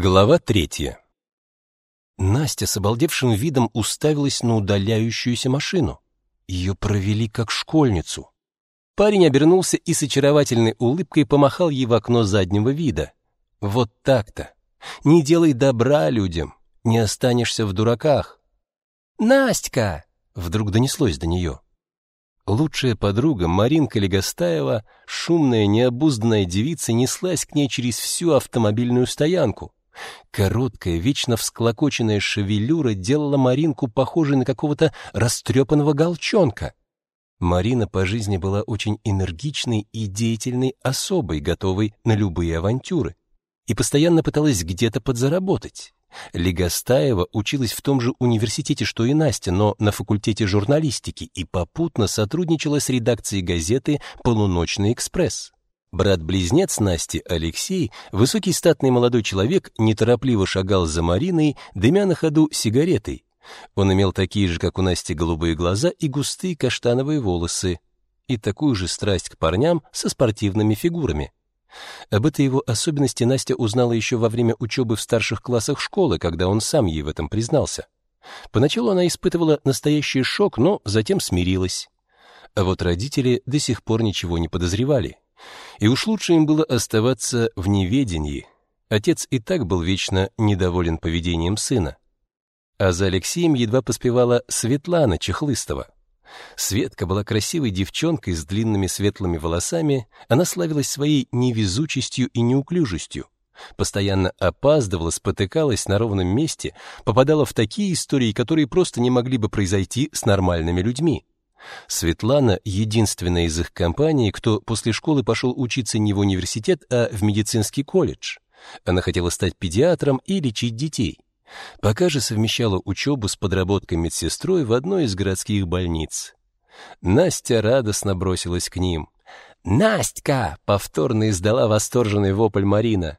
Глава третья. Настя с обалдевшим видом уставилась на удаляющуюся машину. Ее провели как школьницу. Парень обернулся и с очаровательной улыбкой помахал ей в окно заднего вида. Вот так-то. Не делай добра людям, не останешься в дураках. Настя! Вдруг донеслось до нее. Лучшая подруга Маринка Легостаева, шумная, необузданная девица, неслась к ней через всю автомобильную стоянку. Короткая, вечно всклокоченная шевелюра делала Маринку похожей на какого-то растрепанного голчонка. Марина по жизни была очень энергичной и деятельной особой, готовой на любые авантюры, и постоянно пыталась где-то подзаработать. Легостаева училась в том же университете, что и Настя, но на факультете журналистики и попутно сотрудничала с редакцией газеты «Полуночный экспресс». Брат-близнец Насти, Алексей, высокий статный молодой человек, неторопливо шагал за Мариной, дымя на ходу сигаретой. Он имел такие же, как у Насти, голубые глаза и густые каштановые волосы, и такую же страсть к парням со спортивными фигурами. Об этой его особенности Настя узнала еще во время учебы в старших классах школы, когда он сам ей в этом признался. Поначалу она испытывала настоящий шок, но затем смирилась. А вот родители до сих пор ничего не подозревали. И уж лучше им было оставаться в неведении. Отец и так был вечно недоволен поведением сына. А за Алексеем едва поспевала Светлана Чехлыстова. Светка была красивой девчонкой с длинными светлыми волосами, она славилась своей невезучестью и неуклюжестью. Постоянно опаздывала, спотыкалась на ровном месте, попадала в такие истории, которые просто не могли бы произойти с нормальными людьми. Светлана единственная из их компании, кто после школы пошел учиться не в университет, а в медицинский колледж. Она хотела стать педиатром и лечить детей. Пока же совмещала учебу с подработкой медсестрой в одной из городских больниц. Настя радостно бросилась к ним. «Настя!» — повторно издала восторженный вопль Марина.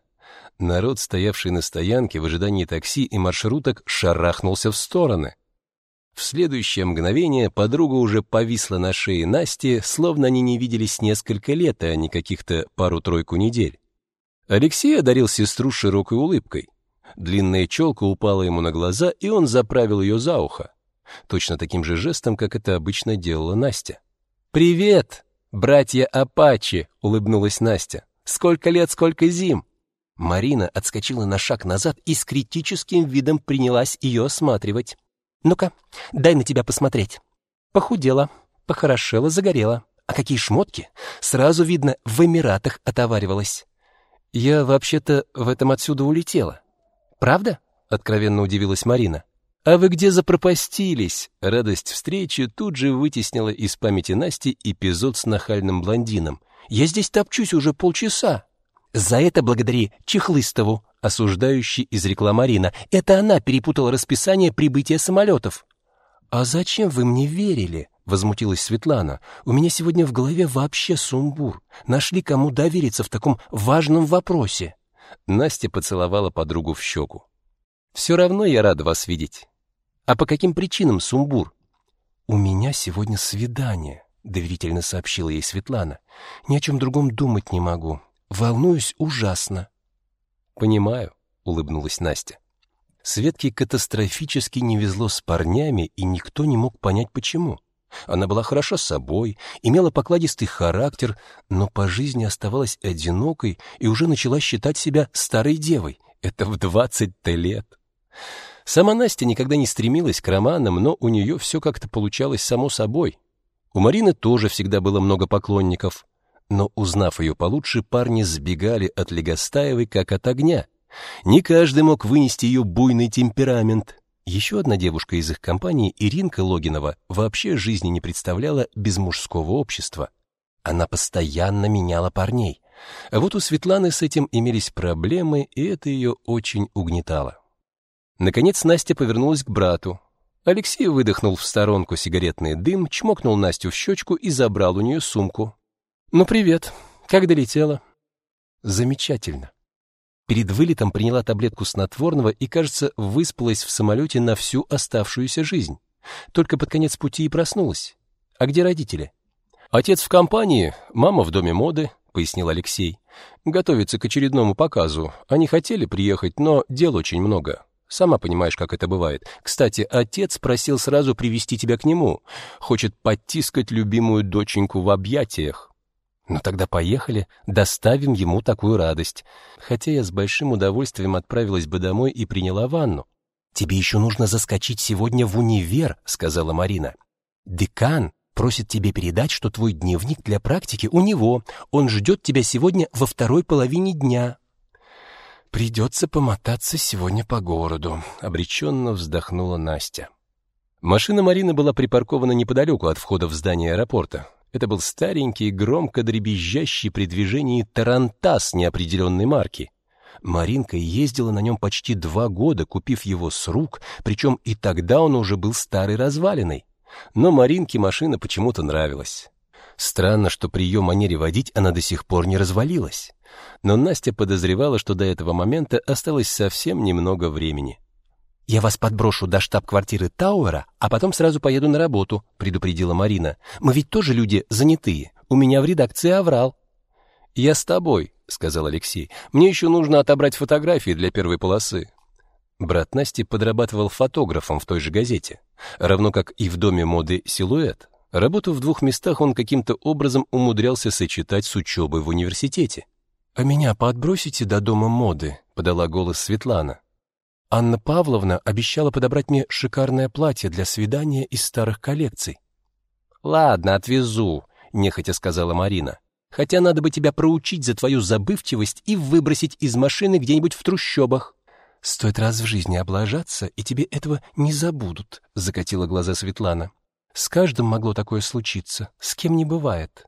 Народ, стоявший на стоянке в ожидании такси и маршруток, шарахнулся в стороны. В следующее мгновение подруга уже повисла на шее Насти, словно они не виделись несколько лет, а не каких-то пару-тройку недель. Алексей одарил сестру широкой улыбкой. Длинная челка упала ему на глаза, и он заправил ее за ухо. Точно таким же жестом, как это обычно делала Настя. «Привет, братья Апачи!» — улыбнулась Настя. «Сколько лет, сколько зим!» Марина отскочила на шаг назад и с критическим видом принялась ее осматривать. «Ну-ка, дай на тебя посмотреть». Похудела, похорошела, загорела. А какие шмотки? Сразу видно, в Эмиратах отоваривалась. Я вообще-то в этом отсюда улетела. Правда? Откровенно удивилась Марина. А вы где запропастились? Радость встречи тут же вытеснила из памяти Насти эпизод с нахальным блондином. Я здесь топчусь уже полчаса. За это благодари Чехлыстову, осуждающий изрекла Марина. Это она перепутала расписание прибытия самолетов. А зачем вы мне верили? возмутилась Светлана. У меня сегодня в голове вообще сумбур. Нашли кому довериться в таком важном вопросе. Настя поцеловала подругу в щеку. «Все равно я рада вас видеть. А по каким причинам сумбур?» «У меня сегодня свидание», — доверительно сообщила ей Светлана. «Ни о чем другом думать не могу. Волнуюсь ужасно». «Понимаю», — улыбнулась Настя. Светке катастрофически не везло с парнями, и никто не мог понять, почему. Она была хороша собой, имела покладистый характер, но по жизни оставалась одинокой и уже начала считать себя старой девой. Это в двадцать-то лет. Сама Настя никогда не стремилась к романам, но у нее все как-то получалось само собой. У Марины тоже всегда было много поклонников. Но, узнав ее получше, парни сбегали от Легостаевой как от огня. Не каждый мог вынести ее буйный темперамент. Еще одна девушка из их компании, Иринка Логинова, вообще жизни не представляла без мужского общества. Она постоянно меняла парней. А вот у Светланы с этим имелись проблемы, и это ее очень угнетало. Наконец Настя повернулась к брату. Алексей выдохнул в сторонку сигаретный дым, чмокнул Настю в щечку и забрал у нее сумку. «Ну, привет. Как долетела?» «Замечательно. Перед вылетом приняла таблетку снотворного и, кажется, выспалась в самолете на всю оставшуюся жизнь. Только под конец пути и проснулась. А где родители? Отец в компании, мама в доме моды, пояснил Алексей. «Готовится к очередному показу. Они хотели приехать, но дел очень много. Сама понимаешь, как это бывает. Кстати, отец просил сразу привести тебя к нему. Хочет подтискать любимую доченьку в объятиях. Ну тогда поехали, доставим ему такую радость. Хотя я с большим удовольствием отправилась бы домой и приняла ванну. Тебе еще нужно заскочить сегодня в универ, сказала Марина. Декан просит тебе передать, что твой дневник для практики у него. Он ждет тебя сегодня во второй половине дня. Придется помотаться сегодня по городу, обреченно вздохнула Настя. Машина Марины была припаркована неподалеку от входа в здание аэропорта. Это был старенький, громко дребезжащий при движении тарантас неопределенной марки. Маринка ездила на нем почти два года, купив его с рук, причем и тогда он уже был старой развалиной. Но Маринке машина почему-то нравилась. Странно, что при ее манере водить она до сих пор не развалилась. Но Настя подозревала, что до этого момента осталось совсем немного времени. «Я вас подброшу до штаб-квартиры Тауэра, а потом сразу поеду на работу», — предупредила Марина. «Мы ведь тоже люди занятые. У меня в редакции аврал». «Я с тобой», — сказал Алексей. «Мне еще нужно отобрать фотографии для первой полосы». Брат Насти подрабатывал фотографом в той же газете, равно как и в доме моды «Силуэт». Работу в двух местах он каким-то образом умудрялся сочетать с учебой в университете. «А меня подбросите до дома моды?» — подала голос Светлана. «Анна Павловна обещала подобрать мне шикарное платье для свидания из старых коллекций». «Ладно, отвезу», — нехотя сказала Марина. «Хотя надо бы тебя проучить за твою забывчивость и выбросить из машины где-нибудь в трущобах». «Стоит раз в жизни облажаться, и тебе этого не забудут», — закатила глаза Светлана. С каждым могло такое случиться, с кем не бывает.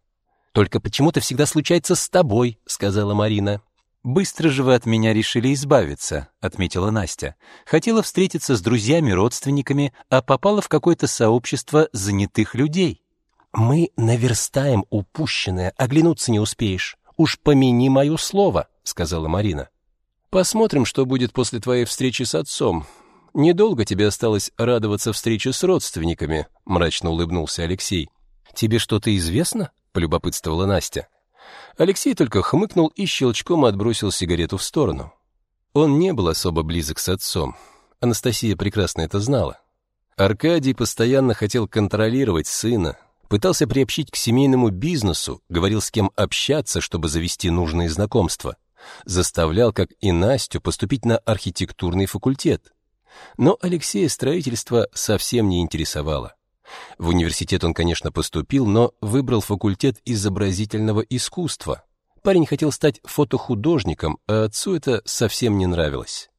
Только почему-то всегда случается с тобой, сказала Марина. Быстро же вы от меня решили избавиться, отметила Настя. Хотела встретиться с друзьями, родственниками, а попала в какое-то сообщество занятых людей. Мы наверстаем упущенное, оглянуться не успеешь. Уж помяни мое слово, сказала Марина. Посмотрим, что будет после твоей встречи с отцом. Недолго тебе осталось радоваться встрече с родственниками, мрачно улыбнулся Алексей. Тебе что-то известно? полюбопытствовала Настя. Алексей только хмыкнул и щелчком отбросил сигарету в сторону. Он не был особо близок с отцом. Анастасия прекрасно это знала. Аркадий постоянно хотел контролировать сына, пытался приобщить к семейному бизнесу, говорил с кем общаться, чтобы завести нужные знакомства, заставлял, как и Настю, поступить на архитектурный факультет. Но Алексея строительство совсем не интересовало. В университет он, конечно, поступил, но выбрал факультет изобразительного искусства. Парень хотел стать фотохудожником, а отцу это совсем не нравилось.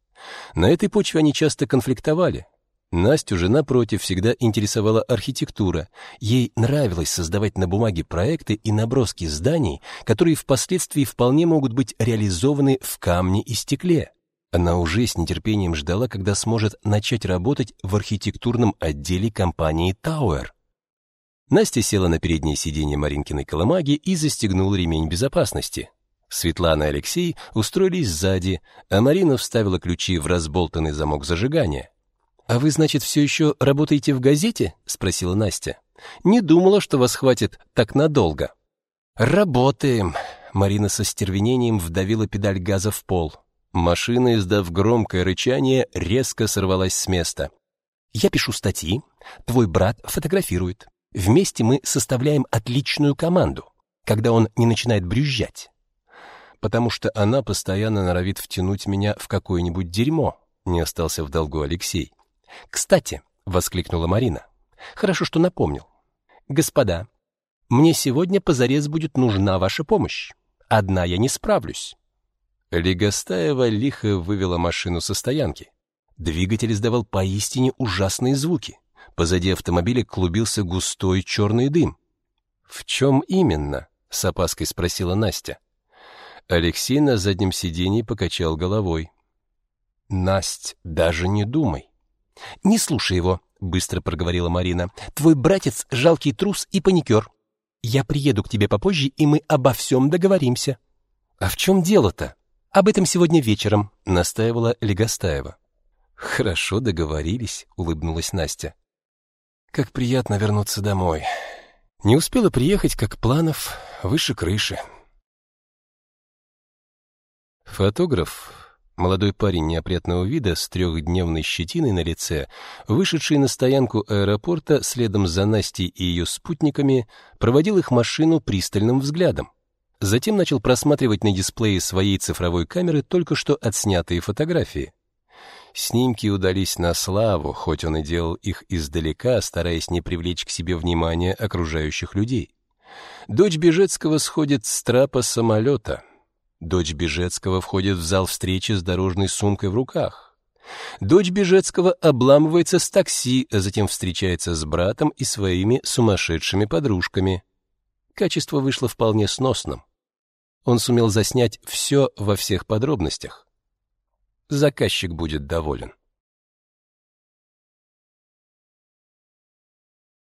На этой почве они часто конфликтовали. Настю же, напротив, всегда интересовала архитектура. Ей нравилось создавать на бумаге проекты и наброски зданий, которые впоследствии вполне могут быть реализованы в камне и стекле. Она уже с нетерпением ждала, когда сможет начать работать в архитектурном отделе компании Tower. Настя села на переднее сиденье Маринкиной колымаги и застегнула ремень безопасности. Светлана и Алексей устроились сзади, а Марина вставила ключи в разболтанный замок зажигания. «А вы, значит, все еще работаете в газете?» — спросила Настя. «Не думала, что вас хватит так надолго». «Работаем», — Марина со стервенением вдавила педаль газа в пол. Машина, издав громкое рычание, резко сорвалась с места. «Я пишу статьи, твой брат фотографирует. Вместе мы составляем отличную команду, когда он не начинает брюзжать. Потому что она постоянно норовит втянуть меня в какое-нибудь дерьмо», не остался в долгу Алексей. «Кстати», — воскликнула Марина, — «хорошо, что напомнил. Господа, мне сегодня позарез будет нужна ваша помощь. Одна я не справлюсь. Легостаева лихо вывела машину со стоянки. Двигатель издавал поистине ужасные звуки. Позади автомобиля клубился густой черный дым. «В чем именно?» — с опаской спросила Настя. Алексей на заднем сиденье покачал головой. «Насть, даже не думай». «Не слушай его», — быстро проговорила Марина. «Твой братец — жалкий трус и паникер. Я приеду к тебе попозже, и мы обо всем договоримся». «А в чем дело-то?» Об этом сегодня вечером, настаивала Легостаева. Хорошо договорились, улыбнулась Настя. Как приятно вернуться домой. Не успела приехать, как планов выше крыши. Фотограф, молодой парень неопрятного вида с трехдневной щетиной на лице, вышедший на стоянку аэропорта следом за Настей и ее спутниками, проводил их машину пристальным взглядом. Затем начал просматривать на дисплее своей цифровой камеры только что отснятые фотографии. Снимки удались на славу, хоть он и делал их издалека, стараясь не привлечь к себе внимание окружающих людей. Дочь Бежецкого сходит с трапа самолета. Дочь Бежецкого входит в зал встречи с дорожной сумкой в руках. Дочь Бежецкого обламывается с такси, а затем встречается с братом и своими сумасшедшими подружками. Качество вышло вполне сносным. Он сумел заснять все во всех подробностях. Заказчик будет доволен.